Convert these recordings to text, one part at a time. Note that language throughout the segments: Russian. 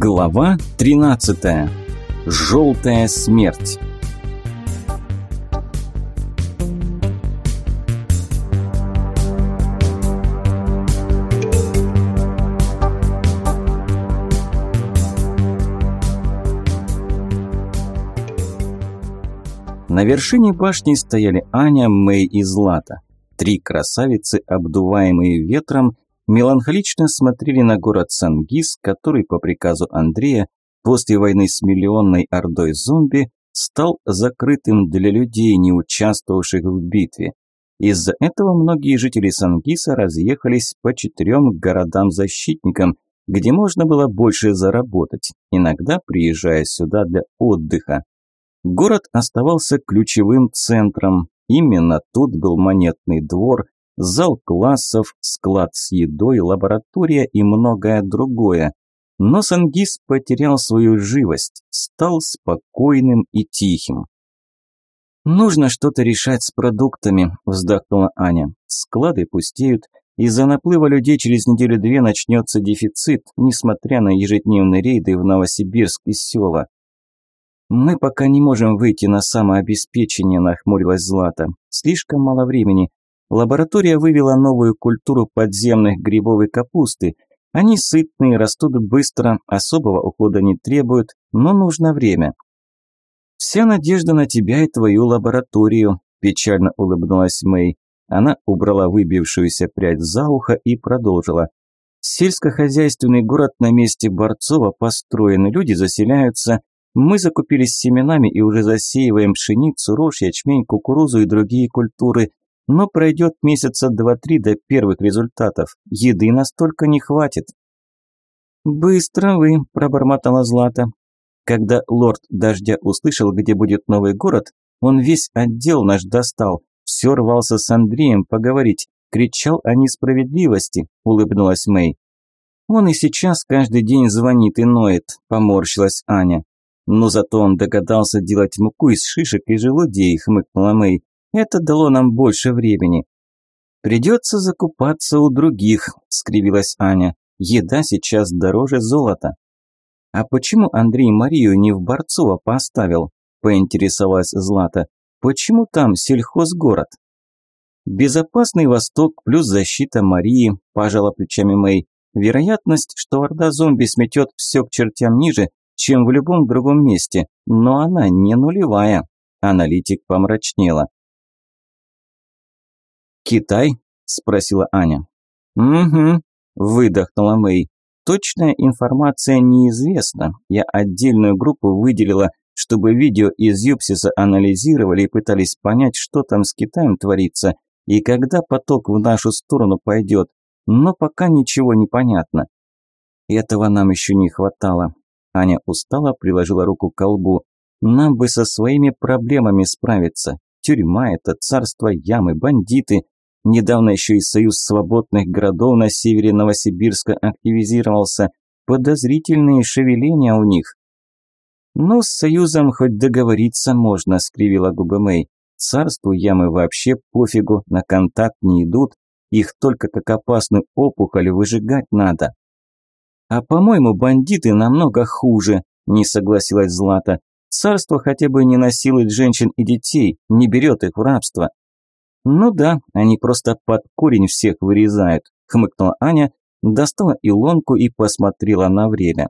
Глава 13. Желтая смерть. На вершине башни стояли Аня, Мэй и Злата. Три красавицы, обдуваемые ветром, меланхолично смотрели на город Сангис, который по приказу Андрея после войны с миллионной ордой зомби стал закрытым для людей, не участвовавших в битве. Из-за этого многие жители Сангиса разъехались по четырем городам-защитникам, где можно было больше заработать, иногда приезжая сюда для отдыха. Город оставался ключевым центром. Именно тут был монетный двор, зал классов, склад с едой, лаборатория и многое другое. Но Сангис потерял свою живость, стал спокойным и тихим. «Нужно что-то решать с продуктами», – вздохнула Аня. «Склады пустеют. Из-за наплыва людей через неделю-две начнется дефицит, несмотря на ежедневные рейды в Новосибирск и села. «Мы пока не можем выйти на самообеспечение», – нахмурилась Злата. «Слишком мало времени. Лаборатория вывела новую культуру подземных грибовой капусты. Они сытные, растут быстро, особого ухода не требуют, но нужно время. «Вся надежда на тебя и твою лабораторию», – печально улыбнулась Мэй. Она убрала выбившуюся прядь за ухо и продолжила. «Сельскохозяйственный город на месте Борцова построен, люди заселяются. Мы закупились семенами и уже засеиваем пшеницу, рожь, ячмень, кукурузу и другие культуры. Но пройдет месяца два-три до первых результатов. Еды настолько не хватит. «Быстро вы», – пробормотала Злата. Когда лорд Дождя услышал, где будет новый город, он весь отдел наш достал, все рвался с Андреем поговорить, кричал о несправедливости, улыбнулась Мэй. Он и сейчас каждый день звонит и ноет, поморщилась Аня. Но зато он догадался делать муку из шишек и желудей, хмыкнула Мэй. Это дало нам больше времени. Придется закупаться у других, скривилась Аня. Еда сейчас дороже золота. А почему Андрей Марию не в Борцово поставил? Поинтересовалась Злата. Почему там сельхозгород? Безопасный Восток плюс защита Марии, пожала плечами Мэй. Вероятность, что орда зомби сметет все к чертям ниже, чем в любом другом месте, но она не нулевая. Аналитик помрачнела. «Китай?» – спросила Аня. «Угу», – выдохнула Мэй. «Точная информация неизвестна. Я отдельную группу выделила, чтобы видео из Юпсиса анализировали и пытались понять, что там с Китаем творится и когда поток в нашу сторону пойдет. Но пока ничего не понятно. Этого нам еще не хватало. Аня устало приложила руку к колбу. Нам бы со своими проблемами справиться. Тюрьма – это царство ямы, бандиты, Недавно еще и союз свободных городов на севере Новосибирска активизировался. Подозрительные шевеления у них. «Ну, с союзом хоть договориться можно», – скривила губы Мэй. «Царству ямы вообще пофигу, на контакт не идут. Их только как опасную опухоль выжигать надо». «А по-моему, бандиты намного хуже», – не согласилась Злата. «Царство хотя бы не насилует женщин и детей, не берет их в рабство. «Ну да, они просто под корень всех вырезают», – хмыкнула Аня, достала илонку и посмотрела на время.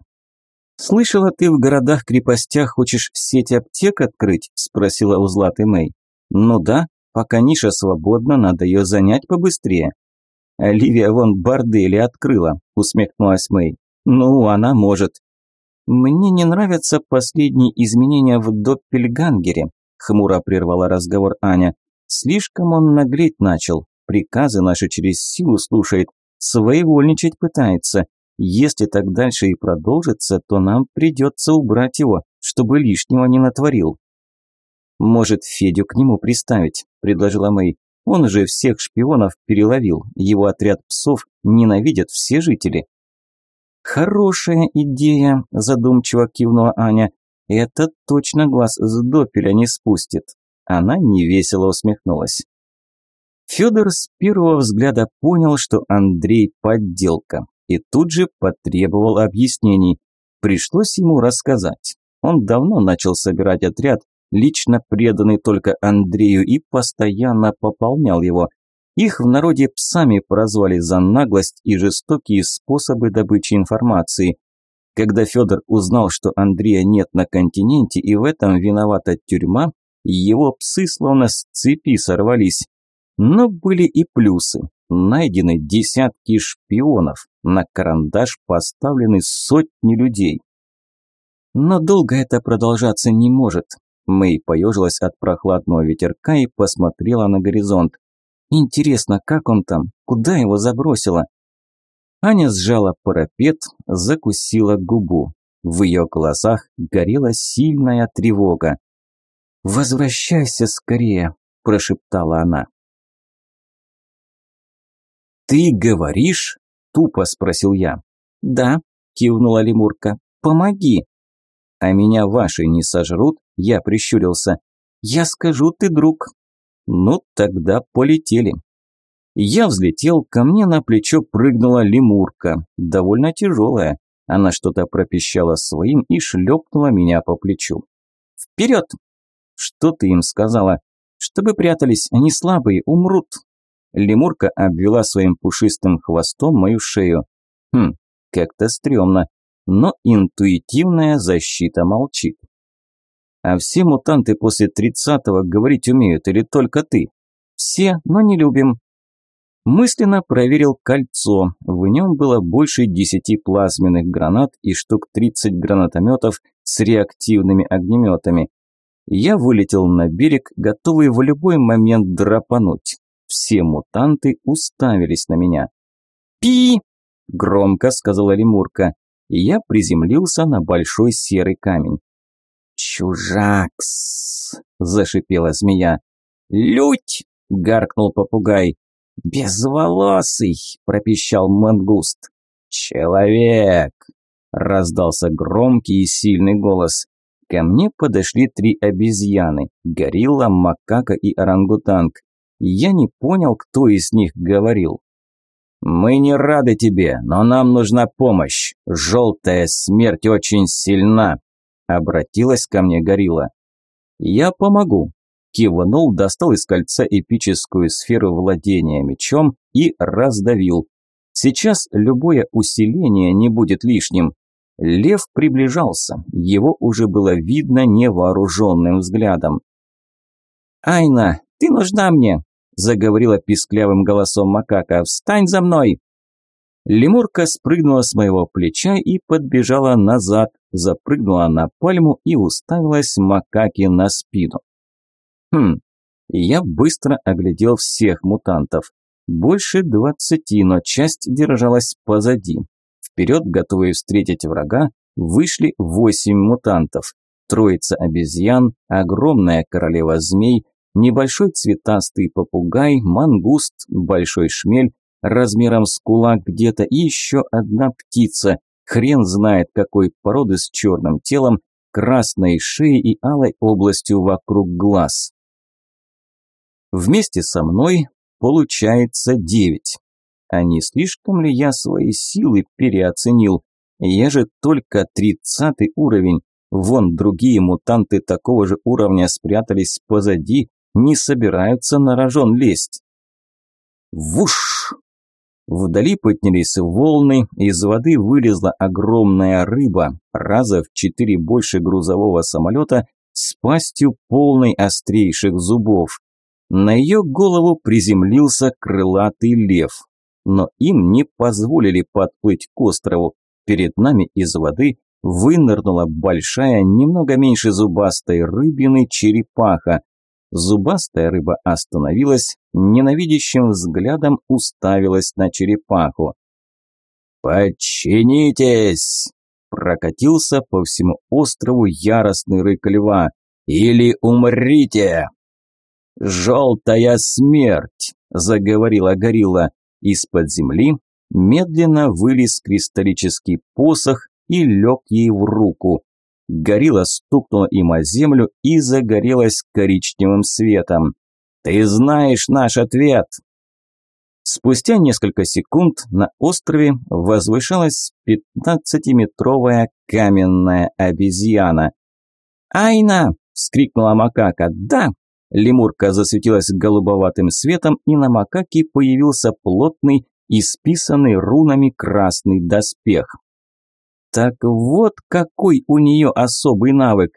«Слышала, ты в городах-крепостях хочешь сеть аптек открыть?» – спросила у Златы Мэй. «Ну да, пока ниша свободна, надо ее занять побыстрее». «Оливия вон бордели открыла», – усмехнулась Мэй. «Ну, она может». «Мне не нравятся последние изменения в Доппельгангере», – хмуро прервала разговор Аня. Слишком он нагреть начал, приказы наши через силу слушает, своевольничать пытается. Если так дальше и продолжится, то нам придется убрать его, чтобы лишнего не натворил. «Может, Федю к нему приставить?» – предложила Мэй. «Он же всех шпионов переловил, его отряд псов ненавидят все жители». «Хорошая идея», – задумчиво кивнула Аня. «Это точно глаз с допеля не спустит. Она невесело усмехнулась. Федор с первого взгляда понял, что Андрей подделка, и тут же потребовал объяснений. Пришлось ему рассказать. Он давно начал собирать отряд, лично преданный только Андрею и постоянно пополнял его. Их в народе псами прозвали за наглость и жестокие способы добычи информации. Когда Федор узнал, что Андрея нет на континенте и в этом виновата тюрьма, его псы словно с цепи сорвались. Но были и плюсы. Найдены десятки шпионов, на карандаш поставлены сотни людей. Но долго это продолжаться не может. Мэй поежилась от прохладного ветерка и посмотрела на горизонт. Интересно, как он там? Куда его забросило? Аня сжала парапет, закусила губу. В ее глазах горела сильная тревога. «Возвращайся скорее», – прошептала она. «Ты говоришь?» – тупо спросил я. «Да», – кивнула лемурка. «Помоги». «А меня ваши не сожрут?» – я прищурился. «Я скажу, ты друг». «Ну, тогда полетели». Я взлетел, ко мне на плечо прыгнула лемурка, довольно тяжелая. Она что-то пропищала своим и шлепнула меня по плечу. «Вперед!» «Что ты им сказала?» «Чтобы прятались, они слабые, умрут». Лемурка обвела своим пушистым хвостом мою шею. Хм, как-то стрёмно, но интуитивная защита молчит. А все мутанты после тридцатого говорить умеют или только ты? Все, но не любим. Мысленно проверил кольцо. В нем было больше десяти плазменных гранат и штук тридцать гранатометов с реактивными огнеметами. Я вылетел на берег, готовый в любой момент драпануть. Все мутанты уставились на меня. «Пи!» – громко сказала лемурка. Я приземлился на большой серый камень. «Чужакс!» – зашипела змея. «Лють!» – гаркнул попугай. «Безволосый!» – пропищал мангуст. «Человек!» – раздался громкий и сильный голос. Ко мне подошли три обезьяны – горилла, макака и орангутанг. Я не понял, кто из них говорил. «Мы не рады тебе, но нам нужна помощь. Желтая смерть очень сильна», – обратилась ко мне горилла. «Я помогу», – кивнул, достал из кольца эпическую сферу владения мечом и раздавил. Сейчас любое усиление не будет лишним. Лев приближался, его уже было видно невооруженным взглядом. «Айна, ты нужна мне!» заговорила писклявым голосом макака. «Встань за мной!» Лемурка спрыгнула с моего плеча и подбежала назад, запрыгнула на пальму и уставилась макаке на спину. Хм, я быстро оглядел всех мутантов. Больше двадцати, но часть держалась позади. Вперед, готовые встретить врага, вышли восемь мутантов. Троица обезьян, огромная королева змей, небольшой цветастый попугай, мангуст, большой шмель, размером с кулак где-то, и еще одна птица, хрен знает какой породы с черным телом, красной шеей и алой областью вокруг глаз. Вместе со мной получается девять. А не слишком ли я свои силы переоценил? Я же только тридцатый уровень. Вон другие мутанты такого же уровня спрятались позади, не собираются на рожон лезть. Вуш! Вдали поднялись волны, из воды вылезла огромная рыба, раза в четыре больше грузового самолета, с пастью полной острейших зубов. На ее голову приземлился крылатый лев. Но им не позволили подплыть к острову. Перед нами из воды вынырнула большая, немного меньше зубастой рыбины черепаха. Зубастая рыба остановилась, ненавидящим взглядом уставилась на черепаху. «Подчинитесь!» – прокатился по всему острову яростный рык льва. «Или умрите!» «Желтая смерть!» – заговорила горилла. Из-под земли медленно вылез кристаллический посох и лег ей в руку. Горилла стукнула им о землю и загорелась коричневым светом. «Ты знаешь наш ответ!» Спустя несколько секунд на острове возвышалась пятнадцатиметровая каменная обезьяна. «Айна!» – вскрикнула макака. «Да!» Лемурка засветилась голубоватым светом, и на макаке появился плотный, исписанный рунами красный доспех. Так вот какой у нее особый навык.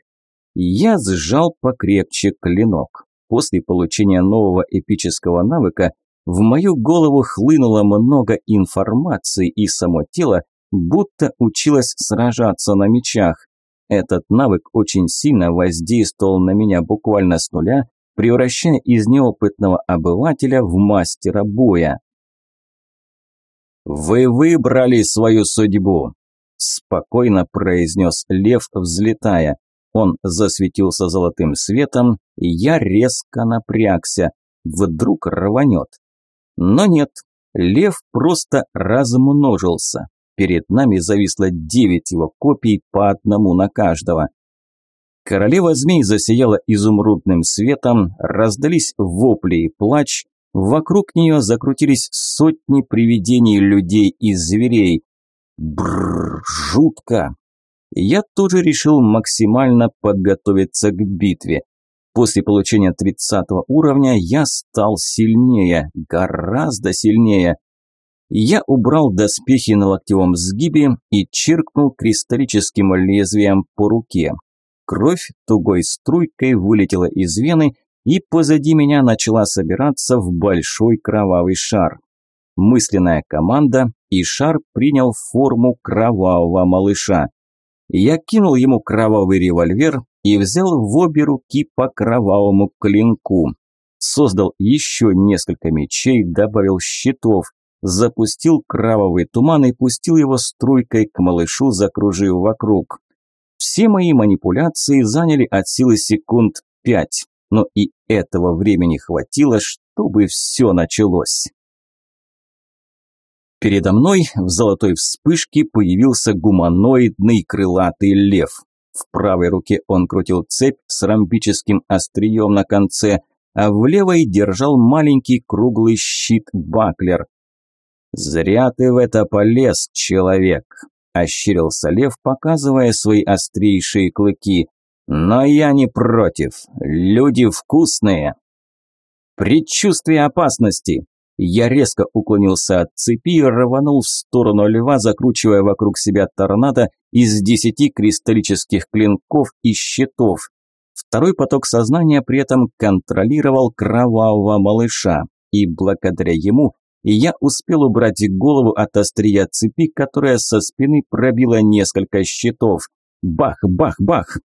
Я сжал покрепче клинок. После получения нового эпического навыка в мою голову хлынуло много информации, и само тело будто училось сражаться на мечах. Этот навык очень сильно воздействовал на меня буквально с нуля, превращая из неопытного обывателя в мастера боя. «Вы выбрали свою судьбу», – спокойно произнес лев, взлетая. Он засветился золотым светом, и я резко напрягся. Вдруг рванет. Но нет, лев просто размножился. Перед нами зависло девять его копий по одному на каждого. Королева змей засияла изумрудным светом, раздались вопли и плач, вокруг нее закрутились сотни привидений людей и зверей. Бррр, жутко. Я тоже решил максимально подготовиться к битве. После получения 30 уровня я стал сильнее, гораздо сильнее. Я убрал доспехи на локтевом сгибе и чиркнул кристаллическим лезвием по руке. Кровь тугой струйкой вылетела из вены, и позади меня начала собираться в большой кровавый шар. Мысленная команда, и шар принял форму кровавого малыша. Я кинул ему кровавый револьвер и взял в обе руки по кровавому клинку. Создал еще несколько мечей, добавил щитов, запустил кровавый туман и пустил его струйкой к малышу, закружив вокруг. Все мои манипуляции заняли от силы секунд пять, но и этого времени хватило, чтобы все началось. Передо мной в золотой вспышке появился гуманоидный крылатый лев. В правой руке он крутил цепь с ромбическим острием на конце, а в левой держал маленький круглый щит-баклер. «Зря ты в это полез, человек!» – ощерился лев, показывая свои острейшие клыки. «Но я не против. Люди вкусные!» «Предчувствие опасности!» Я резко уклонился от цепи и рванул в сторону льва, закручивая вокруг себя торнадо из десяти кристаллических клинков и щитов. Второй поток сознания при этом контролировал кровавого малыша, и благодаря ему я успел убрать голову от острия цепи, которая со спины пробила несколько щитов. Бах, бах, бах!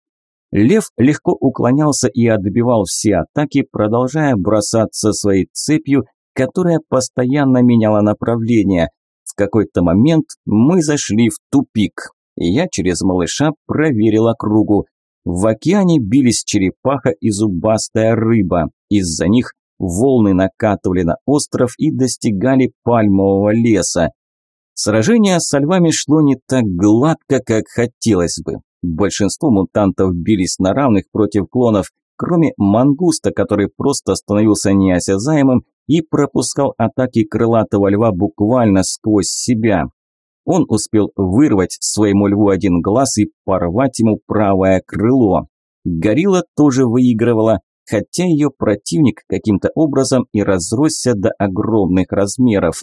Лев легко уклонялся и отбивал все атаки, продолжая бросаться своей цепью которая постоянно меняла направление. В какой-то момент мы зашли в тупик. Я через малыша проверил округу. В океане бились черепаха и зубастая рыба. Из-за них волны накатывали на остров и достигали пальмового леса. Сражение со львами шло не так гладко, как хотелось бы. Большинство мутантов бились на равных против клонов, кроме мангуста, который просто становился неосязаемым и пропускал атаки крылатого льва буквально сквозь себя. Он успел вырвать своему льву один глаз и порвать ему правое крыло. Горилла тоже выигрывала, хотя ее противник каким-то образом и разросся до огромных размеров.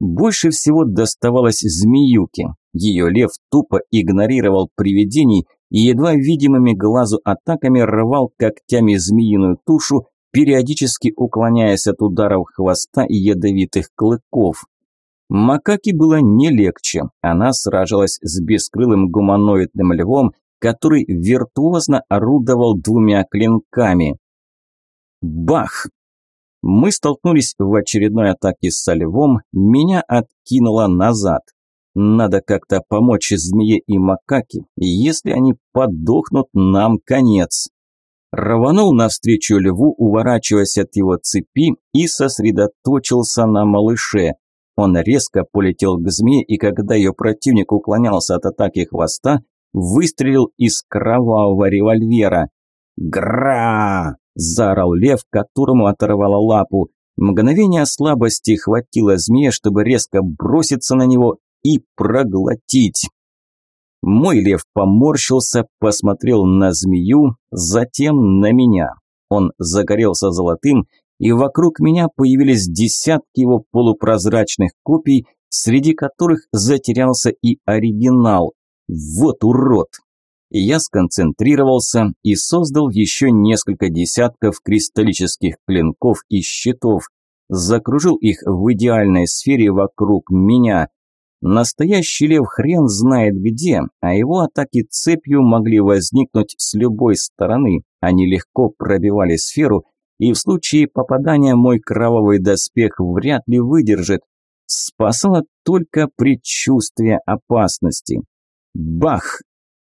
Больше всего доставалось змеюке. Ее лев тупо игнорировал привидений и едва видимыми глазу атаками рвал когтями змеиную тушу, периодически уклоняясь от ударов хвоста и ядовитых клыков. Макаки было не легче, она сражалась с бескрылым гуманоидным львом, который виртуозно орудовал двумя клинками. Бах! Мы столкнулись в очередной атаке со львом, меня откинуло назад. Надо как-то помочь змее и макаке, если они подохнут, нам конец рванул навстречу льву, уворачиваясь от его цепи и сосредоточился на малыше. Он резко полетел к змее, и когда ее противник уклонялся от атаки хвоста, выстрелил из кровавого револьвера. «Гра!» – заорал лев, которому оторвало лапу. Мгновение слабости хватило змея, чтобы резко броситься на него и проглотить. Мой лев поморщился, посмотрел на змею, затем на меня. Он загорелся золотым, и вокруг меня появились десятки его полупрозрачных копий, среди которых затерялся и оригинал. Вот урод! Я сконцентрировался и создал еще несколько десятков кристаллических клинков и щитов, закружил их в идеальной сфере вокруг меня. Настоящий лев хрен знает где, а его атаки цепью могли возникнуть с любой стороны. Они легко пробивали сферу, и в случае попадания мой кровавый доспех вряд ли выдержит. Спасало только предчувствие опасности. Бах!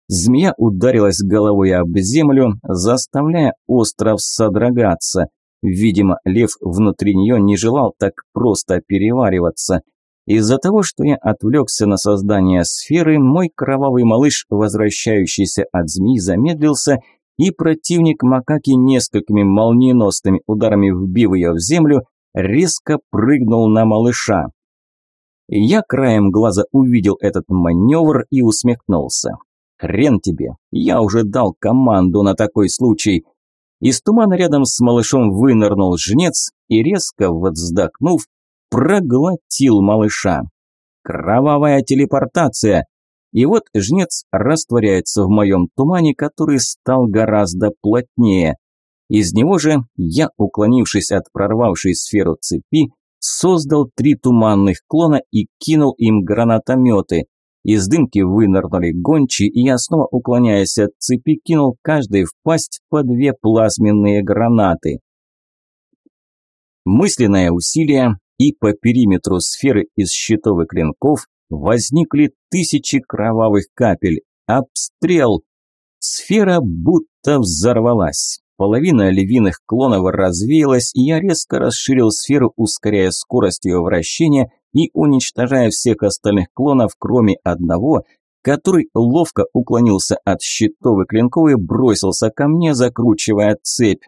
Змея ударилась головой об землю, заставляя остров содрогаться. Видимо, лев внутри нее не желал так просто перевариваться. Из-за того, что я отвлекся на создание сферы, мой кровавый малыш, возвращающийся от змеи, замедлился, и противник макаки несколькими молниеносными ударами вбив ее в землю, резко прыгнул на малыша. Я краем глаза увидел этот маневр и усмехнулся. Хрен тебе, я уже дал команду на такой случай. Из тумана рядом с малышом вынырнул жнец и, резко вздохнув, проглотил малыша. Кровавая телепортация. И вот жнец растворяется в моем тумане, который стал гораздо плотнее. Из него же я, уклонившись от прорвавшей сферу цепи, создал три туманных клона и кинул им гранатометы. Из дымки вынырнули гончи, и я снова, уклоняясь от цепи, кинул каждой в пасть по две плазменные гранаты. Мысленное усилие, и по периметру сферы из щитов и клинков возникли тысячи кровавых капель. Обстрел! Сфера будто взорвалась. Половина львиных клонов развеялась, и я резко расширил сферу, ускоряя скорость ее вращения и уничтожая всех остальных клонов, кроме одного, который ловко уклонился от щитов и клинков и бросился ко мне, закручивая цепь.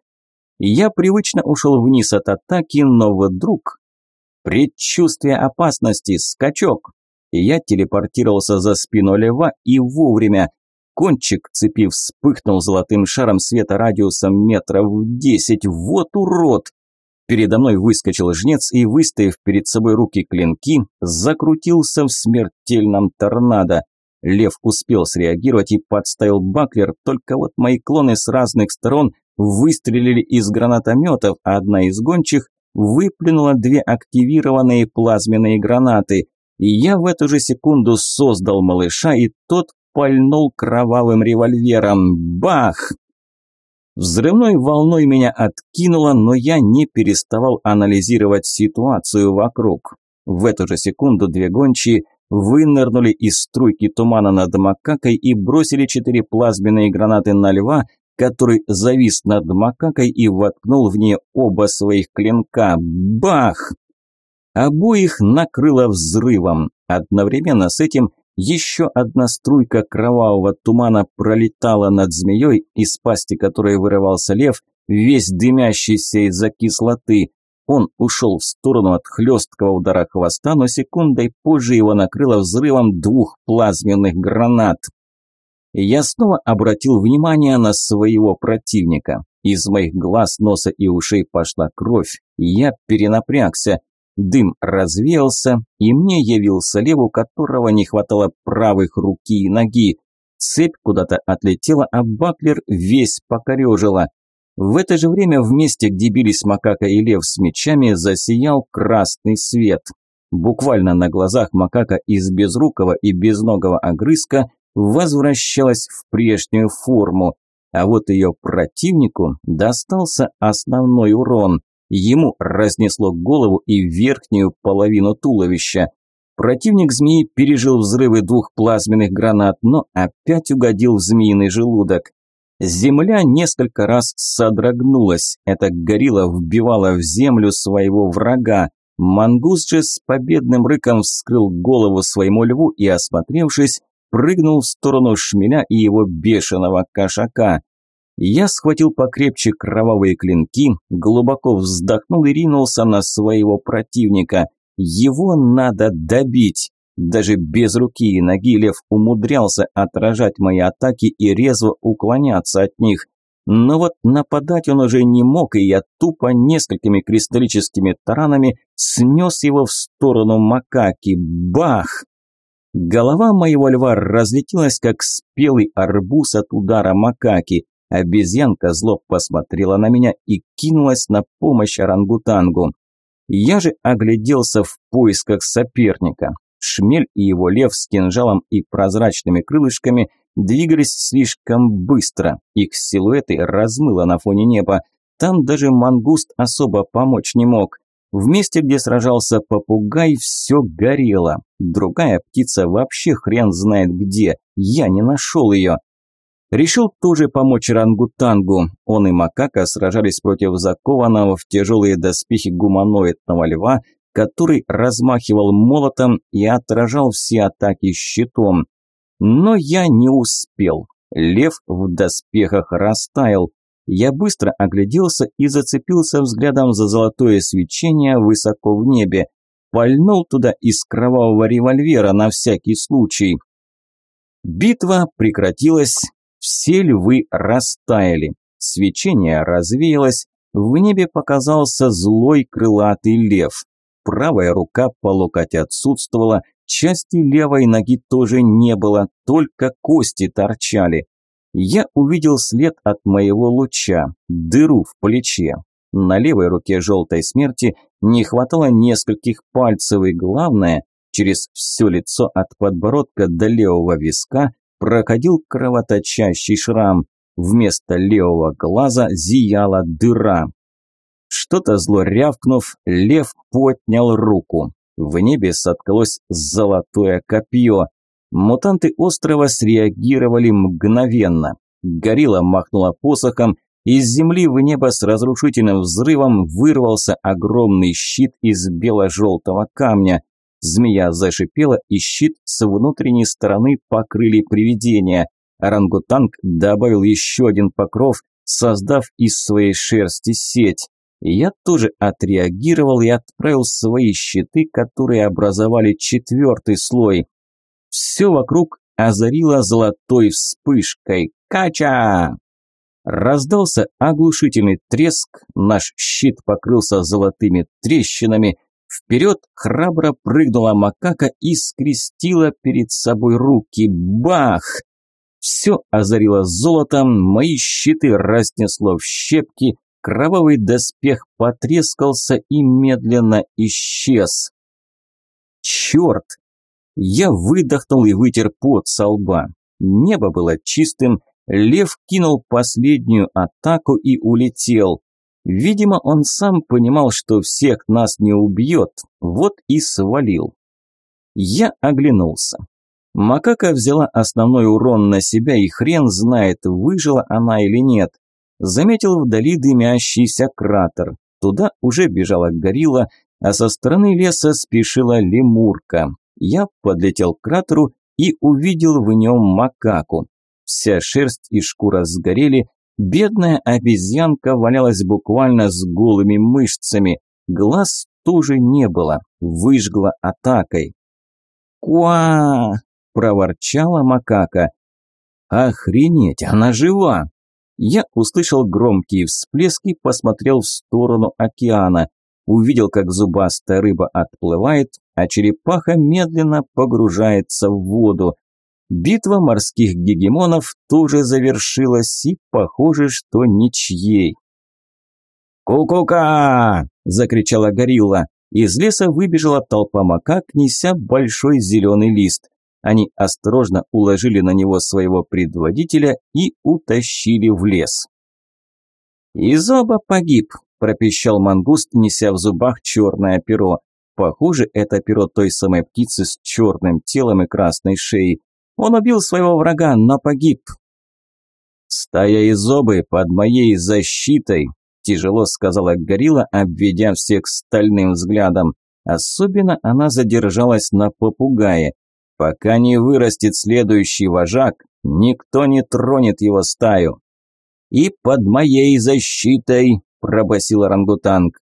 Я привычно ушел вниз от атаки, но вдруг... Предчувствие опасности, скачок. Я телепортировался за спину лева и вовремя. Кончик цепи вспыхнул золотым шаром света радиусом метров десять. Вот урод! Передо мной выскочил жнец и, выставив перед собой руки клинки, закрутился в смертельном торнадо. Лев успел среагировать и подставил баклер, только вот мои клоны с разных сторон выстрелили из гранатометов, а одна из гончих выплюнула две активированные плазменные гранаты. И я в эту же секунду создал малыша, и тот пальнул кровавым револьвером. Бах! Взрывной волной меня откинуло, но я не переставал анализировать ситуацию вокруг. В эту же секунду две гончие вынырнули из струйки тумана над макакой и бросили четыре плазменные гранаты на льва, который завис над макакой и воткнул в нее оба своих клинка. Бах! Обоих накрыло взрывом. Одновременно с этим еще одна струйка кровавого тумана пролетала над змеей, из пасти которой вырывался лев, весь дымящийся из-за кислоты. Он ушел в сторону от хлесткого удара хвоста, но секундой позже его накрыло взрывом двух плазменных гранат. Я снова обратил внимание на своего противника. Из моих глаз, носа и ушей пошла кровь. Я перенапрягся. Дым развеялся, и мне явился лев, у которого не хватало правых руки и ноги. Цепь куда-то отлетела, а баклер весь покорежила. В это же время в месте, где бились макака и лев с мечами, засиял красный свет. Буквально на глазах макака из безрукого и безногого огрызка возвращалась в прежнюю форму, а вот ее противнику достался основной урон. Ему разнесло голову и верхнюю половину туловища. Противник змеи пережил взрывы двух плазменных гранат, но опять угодил в змеиный желудок. Земля несколько раз содрогнулась. Эта горилла вбивала в землю своего врага. Мангус же с победным рыком вскрыл голову своему льву и, осмотревшись, прыгнул в сторону шмеля и его бешеного кошака. Я схватил покрепче кровавые клинки, глубоко вздохнул и ринулся на своего противника. Его надо добить. Даже без руки и ноги лев умудрялся отражать мои атаки и резво уклоняться от них. Но вот нападать он уже не мог, и я тупо несколькими кристаллическими таранами снес его в сторону макаки. Бах! Голова моего льва разлетелась, как спелый арбуз от удара макаки. Обезьянка зло посмотрела на меня и кинулась на помощь орангутангу. Я же огляделся в поисках соперника. Шмель и его лев с кинжалом и прозрачными крылышками двигались слишком быстро. Их силуэты размыло на фоне неба. Там даже мангуст особо помочь не мог. В месте, где сражался попугай, все горело. Другая птица вообще хрен знает где. Я не нашел ее. Решил тоже помочь рангутангу. Он и макака сражались против закованного в тяжелые доспехи гуманоидного льва, который размахивал молотом и отражал все атаки щитом. Но я не успел. Лев в доспехах растаял. Я быстро огляделся и зацепился взглядом за золотое свечение высоко в небе. Пальнул туда из кровавого револьвера на всякий случай. Битва прекратилась, все львы растаяли. Свечение развеялось, в небе показался злой крылатый лев правая рука по локоть отсутствовала, части левой ноги тоже не было, только кости торчали. Я увидел след от моего луча, дыру в плече. На левой руке желтой смерти не хватало нескольких пальцев, и главное, через все лицо от подбородка до левого виска проходил кровоточащий шрам. Вместо левого глаза зияла дыра. Что-то зло рявкнув, лев поднял руку. В небе соткалось золотое копье. Мутанты острова среагировали мгновенно. Горилла махнула посохом, из земли в небо с разрушительным взрывом вырвался огромный щит из бело-желтого камня. Змея зашипела, и щит с внутренней стороны покрыли привидения. Орангутанг добавил еще один покров, создав из своей шерсти сеть. Я тоже отреагировал и отправил свои щиты, которые образовали четвертый слой. Все вокруг озарило золотой вспышкой. «Кача!» Раздался оглушительный треск, наш щит покрылся золотыми трещинами. Вперед храбро прыгнула макака и скрестила перед собой руки. Бах! Все озарило золотом, мои щиты разнесло в щепки, Кровавый доспех потрескался и медленно исчез. Черт! Я выдохнул и вытер пот со лба. Небо было чистым, лев кинул последнюю атаку и улетел. Видимо, он сам понимал, что всех нас не убьет, вот и свалил. Я оглянулся. Макака взяла основной урон на себя, и хрен знает, выжила она или нет. Заметил вдали дымящийся кратер. Туда уже бежала горилла, а со стороны леса спешила лемурка. Я подлетел к кратеру и увидел в нем макаку. Вся шерсть и шкура сгорели, бедная обезьянка валялась буквально с голыми мышцами, глаз тоже не было, выжгла атакой. «Куа!» – проворчала макака. «Охренеть, она жива!» Я услышал громкие всплески, посмотрел в сторону океана. Увидел, как зубастая рыба отплывает, а черепаха медленно погружается в воду. Битва морских гегемонов тоже завершилась, и похоже, что ничьей. «Ку-ку-ка!» – закричала горилла. Из леса выбежала толпа макак, неся большой зеленый лист. Они осторожно уложили на него своего предводителя и утащили в лес. «Изоба погиб», – пропищал мангуст, неся в зубах черное перо. Похоже, это перо той самой птицы с черным телом и красной шеей. Он убил своего врага, но погиб. «Стая изобы под моей защитой», – тяжело сказала горилла, обведя всех стальным взглядом. Особенно она задержалась на попугае. Пока не вырастет следующий вожак, никто не тронет его стаю. «И под моей защитой!» – пробасил орангутанг.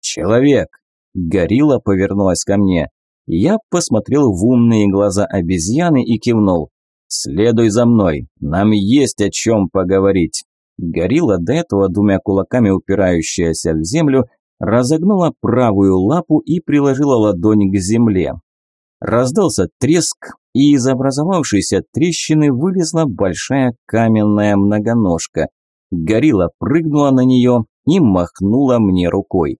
«Человек!» – горилла повернулась ко мне. Я посмотрел в умные глаза обезьяны и кивнул. «Следуй за мной, нам есть о чем поговорить». Горилла, до этого двумя кулаками упирающаяся в землю, разогнула правую лапу и приложила ладонь к земле. Раздался треск, и из образовавшейся трещины вылезла большая каменная многоножка. Горилла прыгнула на нее и махнула мне рукой.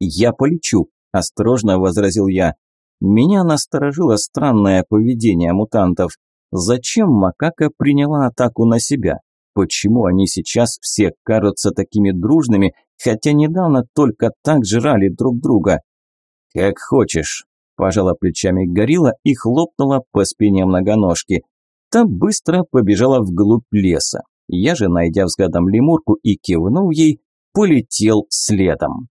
«Я полечу», – осторожно возразил я. Меня насторожило странное поведение мутантов. Зачем макака приняла атаку на себя? Почему они сейчас все кажутся такими дружными, хотя недавно только так жрали друг друга? Как хочешь, пожала плечами горилла и хлопнула по спине многоножки. Та быстро побежала вглубь леса. Я же, найдя взглядом лемурку и кивнув ей, полетел следом.